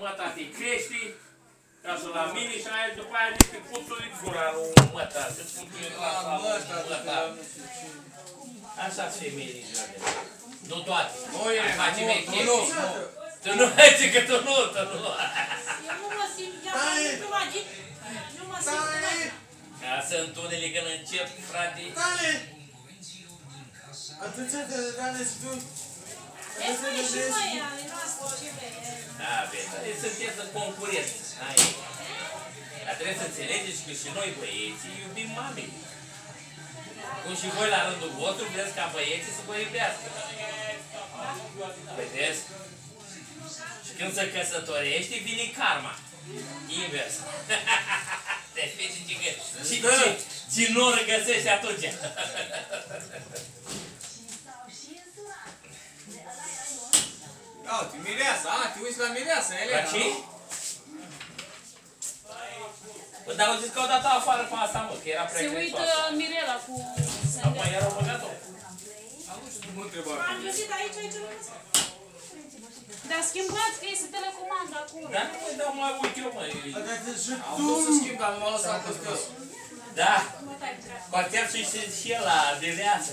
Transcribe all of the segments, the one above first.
Mă, tati, crești, ca să la mine și aia după aia niște puțuri gura lui mă, tati, puțuri la Mă, tata, mă, tati. Așa sunt femeile joade. Nu toate. Nu, e, Hai, face nu, mie tu chestii. nu. Tu nu, zice că tu nu, tu nu. Eu nu mă simt, ia Taie! nu mă agit. Nu mă simt. Tare! Ca sunt unele când încep, frate. Tare! Atâția de rane și tu. E mai și mai sunteți în concurență. Hai. Dar trebuie să înțelegeți că și noi băieții iubim mamele. Cum și voi la rândul vostru vreți ca băieții să vă iubească. Vedeți? Și când se căsătorește, vine karma. Invers. Deci vezi ce că ce, ce, ce nor găsești atunci. Ia uite, mireasa, a, te uiți la mireasa, La Elena, ce? Nu? Bă, dar au zis că au dat afară pe asta, mă, că era prea Se uită crețoasă. Mirela cu Acum iar au băgat-o. Am nu știu cum întreba. Am găsit aici, aici nu găsit. Dar schimbați că este telecomanda acolo. Dar nu mă dau mai uit eu, mă. Atâția și Am tu. vrut să schimb, dar nu m-a lăsat costos. Da, Mă tai pe treabă. poate ar fi și și ăla de viață.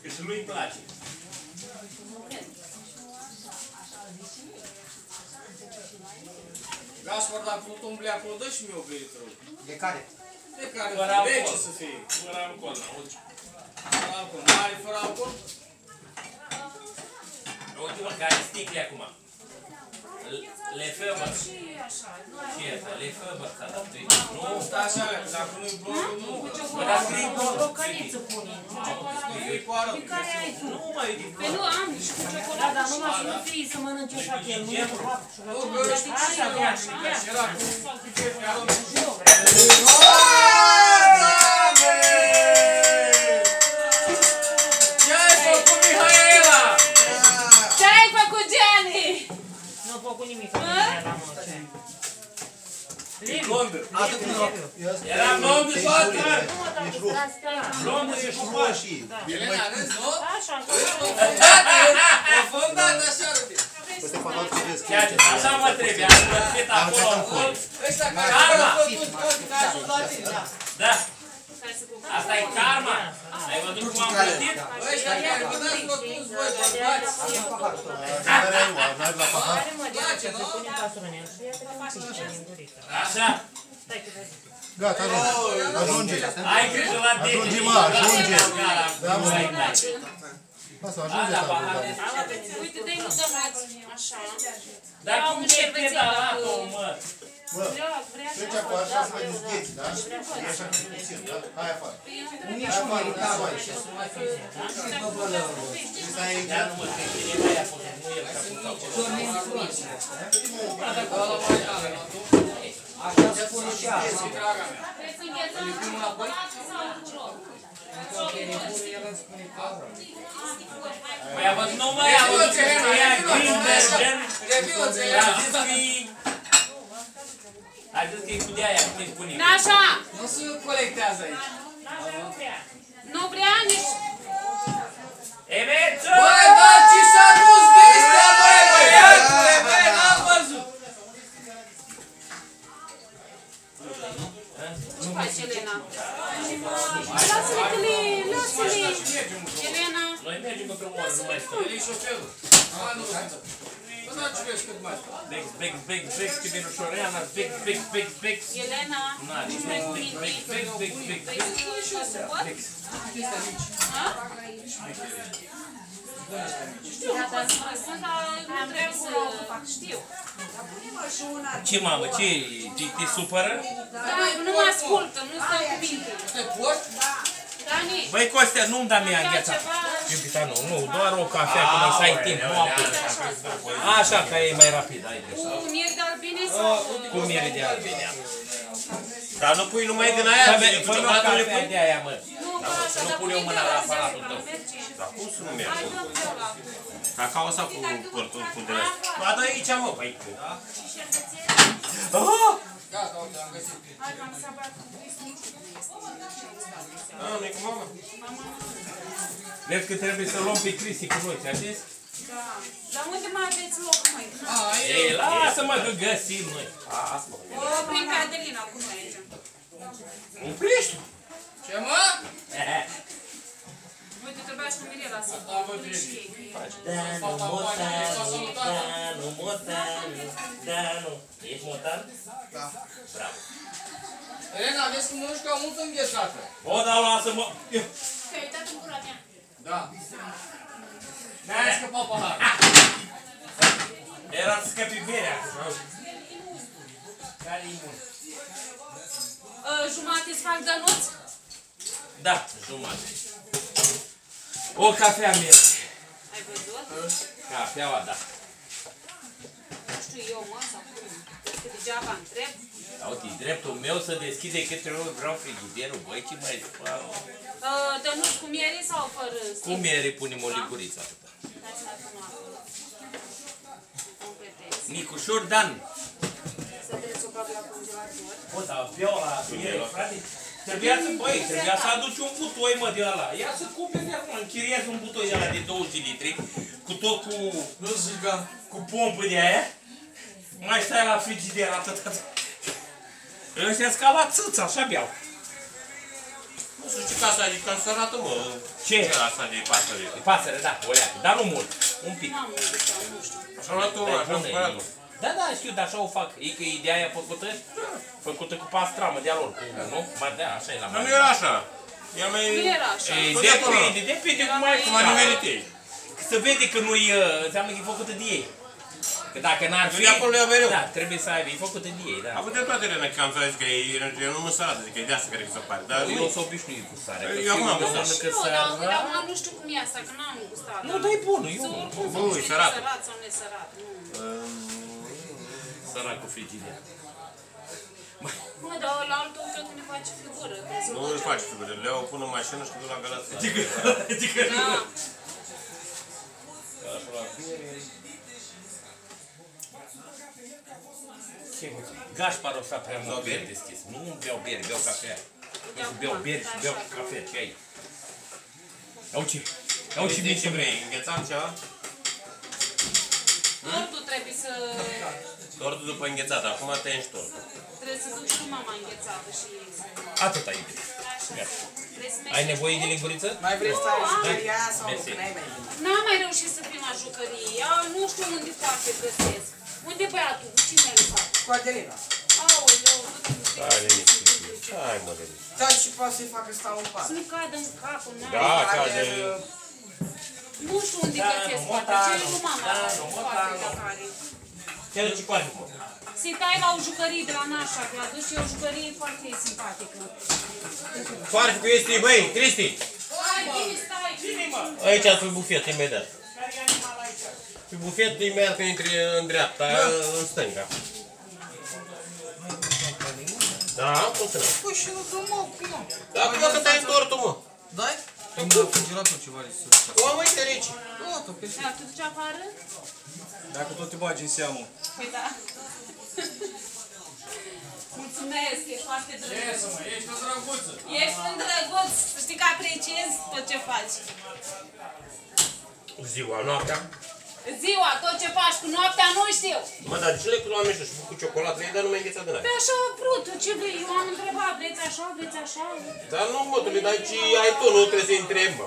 Că și lui îi place. Gașpar, dacă nu umbli acolo, dă și mie o bere, te rog. De care? De care Fără fără alcool. rece să fie. Fără alcool, n-auzi? Fără alcool. Mare fără alcool? Uite-mă, care sticle acum. Le făbă. Și așa. Și asta, le făbă, ca da, tu Nu, Stai așa, că dacă nu-i blogul, nu. bă, dar scrii blog. Locăriță pune. E cu arăt. Care ai tu? Nu, mă, e din Pe nu am și cu ciocolată. Dar numai să nu fii să mănânci așa că el nu e curat. Nu, bă, și Așa, așa, făcut nimic cu mine la mă. ce? Blondă. Atât nu. Era blond de toată. Ești rup. Blondă și Ești cu roșii. Elena, râzi, nu? Așa, O fondat așa, râde. Ăsta e fanatul ce vezi. Chiar, așa mă trebuie, am văzut acolo în fund. Ăștia care Karma. au făcut tot ca ajutat tine. Da, asta e karma. Ai văzut cum am plătit? Ăștia care vă dați tot toți voi, bărbați. Care ai, mă, n-ai la pahar? are mă de ce se pune în casul în el și ia te faci așa din gurică. Așa. Stai că vezi. Gata, ajunge. Ajunge. Ai grijă la tine. Ajunge, mă, ajunge. Da, mă. Lasă, ajunge Da, să pahare. Uite, dă-i nu dămați. Așa. Dar cum e pedalat-o, mă? Bă, Vrea, vrea trece acolo așa să mai dezgheți, da? E așa cum puțin, da? Hai afară. Hai afară, da, mai. Și să ai Ia nu mă, că cineva i-a pus, nu el și-a pus acolo. Trebuie să înghețăm ciocolată sau ciocolată. Păi a văzut, nu mă, a văzut că ea Grinbergen. Reviuță, A Țelena. zis că e... A zis că e cu de-aia, cum îi spune. Așa. Nu se colectează aici. Nu vrea nici... Emețu! Băi, bă, Știu, nu pot să răspund, dar nu trebuie să... Știu. Ce mamă, ce? Te, te supără? Da, nu mă ascultă, nu stau cuvinte. Te poți? Dani, Băi, Costea, nu-mi da mie ia îngheța. ceva... Iubita, nu, nu, doar o cafea până să ai timp, nu acum. Așa, că e mai rapid, ai greșit. Cu mieri de albine sau... Cu miere de albine. Dar nu pui numai din aia, Fă-mi cu fă-mi o ciocolată le cafea pui? de aia, mă. Nu, ba, asta, nu dar pun eu pune mâna de la la aparatul zeafra, tău. merge. Dar cum să nu Hai, merg? dă-mi de ăla. Cacao sau cu părtul cu de la... Ba, da aici, mă, păi cu... Gata, uite, am găsit. Hai, că am să bag cu Ah, nu-i cu mama? Vezi că trebuie să luăm pe Cristi cu noi, ți-a zis? Da. Dar unde mai aveți loc, măi? A, Ei, e, la Lasă-mă că găsim noi. Asta, mă. O oprim pe Adelina cu noi aici. Umpliști? Ce mă? Danu, Motanu, Danu, Motanu, Danu. Ești Motan? Da. Bravo. Elena, vezi că mănânci ca mult înghețată. O, dar lasă-mă. Te-ai uitat în gura mea. Da. N-ai scăpat pahar. Era să scapi berea. Care e bun? Uh, Jumate îți fac dănuț? Da, jumate. O cafea merge. Ai văzut? Cafeaua, da. Nu știu eu, mă, sau cum. Că degeaba întreb. Uite, dreptul meu să deschide câte ori vreau frigiderul. Băi, ce mai fac? Uh, dănuț cu miere sau fără stic? Cum e punem o licuriță atâta? Hai să mai pun o acolo. Completez. Micușor Dan. Să treci o bag la congelator. O, dar beau la miere, frate. Trebuia să, băi, trebuia să aduci un butoi, mă, de ăla. Ia să cumperi de acum, închiriezi un butoi de ăla de 20 litri, cu tot cu, Nu zici că... cu pompă de aia. Mai stai la frigider atâta. Ăștia ca la țâță, așa beau. Nu știu ce casa e cancerată, mă. Ce? Ce asta de pasăre? Pasăre, da, o leacă, dar nu mult, un pic. N-am gustat, nu știu. Așa la tu, Dar e așa bună, am e cumpărat. bună. Da, da, știu, dar așa o fac. E că ideea aia făcută, făcută cu pastramă de-a lor, cu, nu? Ba, da, așa e la Dar nu mare. era așa. El mai... Nu era așa. E, Tot de acolo. depinde, depinde cum ai Cum ai nimerit ei. Se vede că nu-i, uh, înseamnă că e făcută de ei. Că dacă n-ar Nu fi... e acolo ea mereu. Da, trebuie să aibă, e făcută de ei, da. A avut dreptate, Elena, că am zis că e, e nu măsărată, adică e de asta cred că se pare. Dar Eu nu sunt obișnuit cu sare. Eu că acum am fiul meu gustat. mănâncă Nu, dar sare. acum nu știu cum e asta, că n-am gustat. Nu, dar e bună, eu Să nu. oricum să Nu, nu e știi sărat. sărat sau nesărat. Nu. Sărac cu frigider. Mă, dar la altul cred că ne face figură. că să nu ducem. îi faci figură. Le iau, pun în mașină și duc la galați. Da. Gașpar o să prea mult beri deschis. Nu beau beri, beau cafea. Eu beau beri și beau cafea, ce ai? Au ce? Au ce Ce mici ce vrei? Înghețat ceva? Tortul trebuie să... Tortul după înghețat. Acum tăiești tortul. Trebuie să duci cu mama înghețată și... Atâta e bine. Așa. Vrei să mergi Ai să nevoie de spui? linguriță? Mai vrei să stai Nu, jucăria sau Mersi. că n-ai mai venit? N-am mai reușit să fim la jucărie. Eu nu știu unde poate găsesc. Unde băiatul? Cu cine îl fac? Cu Adelina. Aoleu, Hai, liniște. Hai, mă, liniște. Da, și poate să-i facă stau în pat. să nu cadă în capul, n Da, cade. Nu știu unde Da, găsesc, nu, poate motanu, ce cu mama. da, nu, poate motanu. dacă are. Te duci cu animul. Să-i tai la o jucărie de la Nașa, că a dus și o jucărie foarte simpatică. Foarte cu este, băi, Cristi. Hai, bine, stai! Cine, mă? Aici, pe bufet, imediat. Pe bufet, imediat când intri în dreapta, în stânga. Da, funcționează. Păi și nu dă mă, cum mă? Dar acum că tai tortul, mă. Dai? Îmi dau congelator ceva de sus. O, mă, uite aici. Gata, pe Da, tu duci afară? Dacă tot te bagi în seamă. Păi da. Mulțumesc, e foarte drăguț. mă, ești o drăguță. Ești un drăguț, să știi că apreciez tot ce faci. Ziua, noaptea. Ziua, tot ce faci cu noaptea, nu știu. Mă, dar cele cu oameni și cu ciocolată, ei, dar nu mai înghețat din Pe aia. așa a vrut, tu ce vrei? Eu am întrebat, vreți așa, vreți așa? Dar nu, mă, tu le dai ce ai tu, nu trebuie să-i întrebi, mă.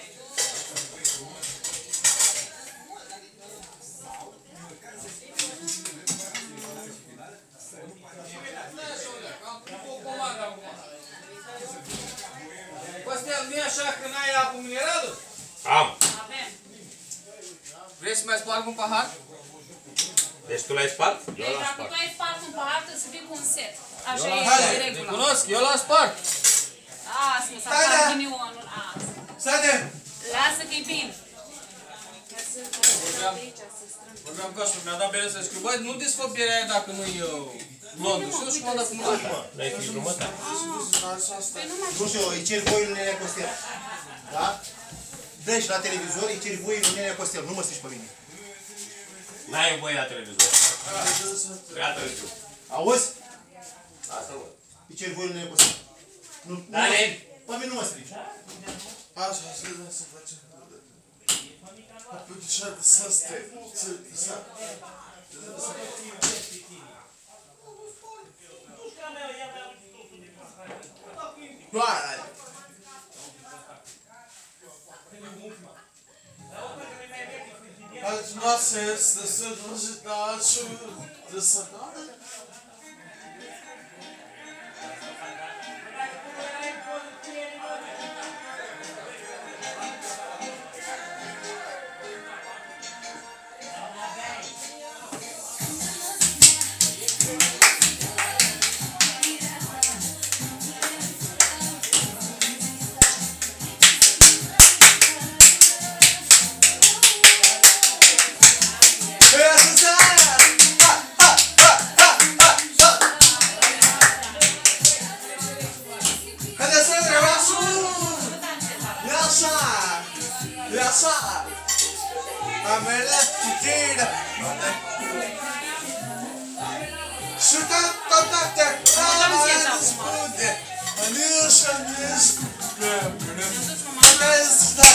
un pahar? Deci tu l-ai spart? Eu Deci l-am dacă spart. tu ai spart un pahar, trebuie să vii cu un set. Așa Eu e la- de Haide, regulă. Recunosc, eu l-am spart. Azi, mă, s-a Haide. spart ghinionul. Azi. Sade! Lasă că e bine. Mersi. Vorbeam cu așa, mi-a dat bere să scriu, băi, nu desfă berea aia dacă nu-i uh, blondă. Și eu și m-am dat cu mult. N-ai fi jumătate. Nu știu, îi ceri voii lui Nenea Costel. Da? Dă-și la televizor, îi ceri voii lui Nenea Costel. Nu mă strici pe mine. N-ai voie la televizor. Prea târziu. Auzi? Asta văd. Îi ceri voii lui Nenea Costel. Nu, nu, Dale. pe mine nu mă strici. Așa, să da să facem. Apoi ce să stai, să să Doar. Ați noastră este să duci la de să Anisha discute! Haideți să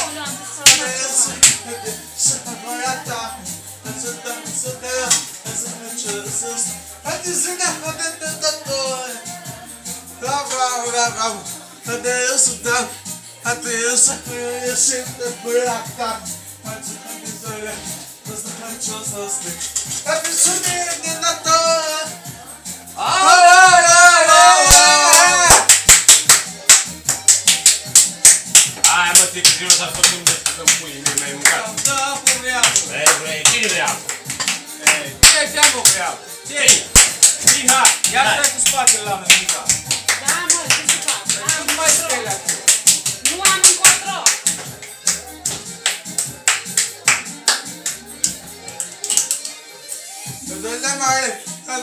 Haideți să Să băiata! Să da, să da, să ne cerăsăs! Haideți să ne, haideți să ne, Bravo, bravo, bravo. Adeus, da. Adeus, eu sempre fui a cá. Mas o que eu sou, mas não vai te usar os três. É preciso de Natal. Hai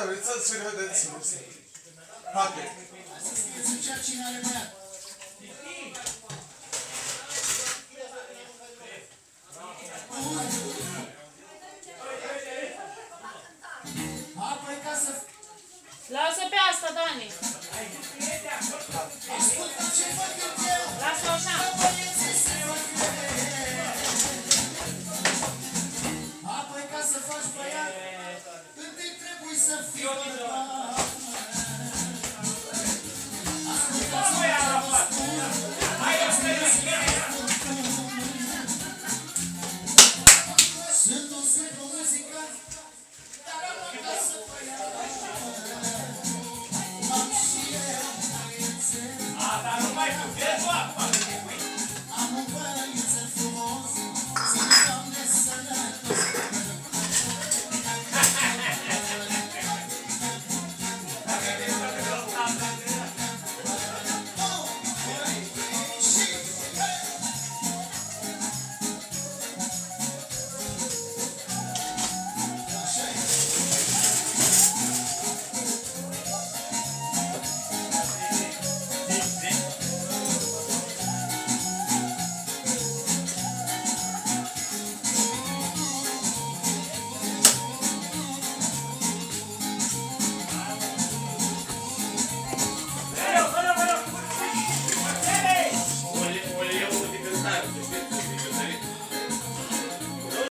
fie lăsați să fie lăsați să fie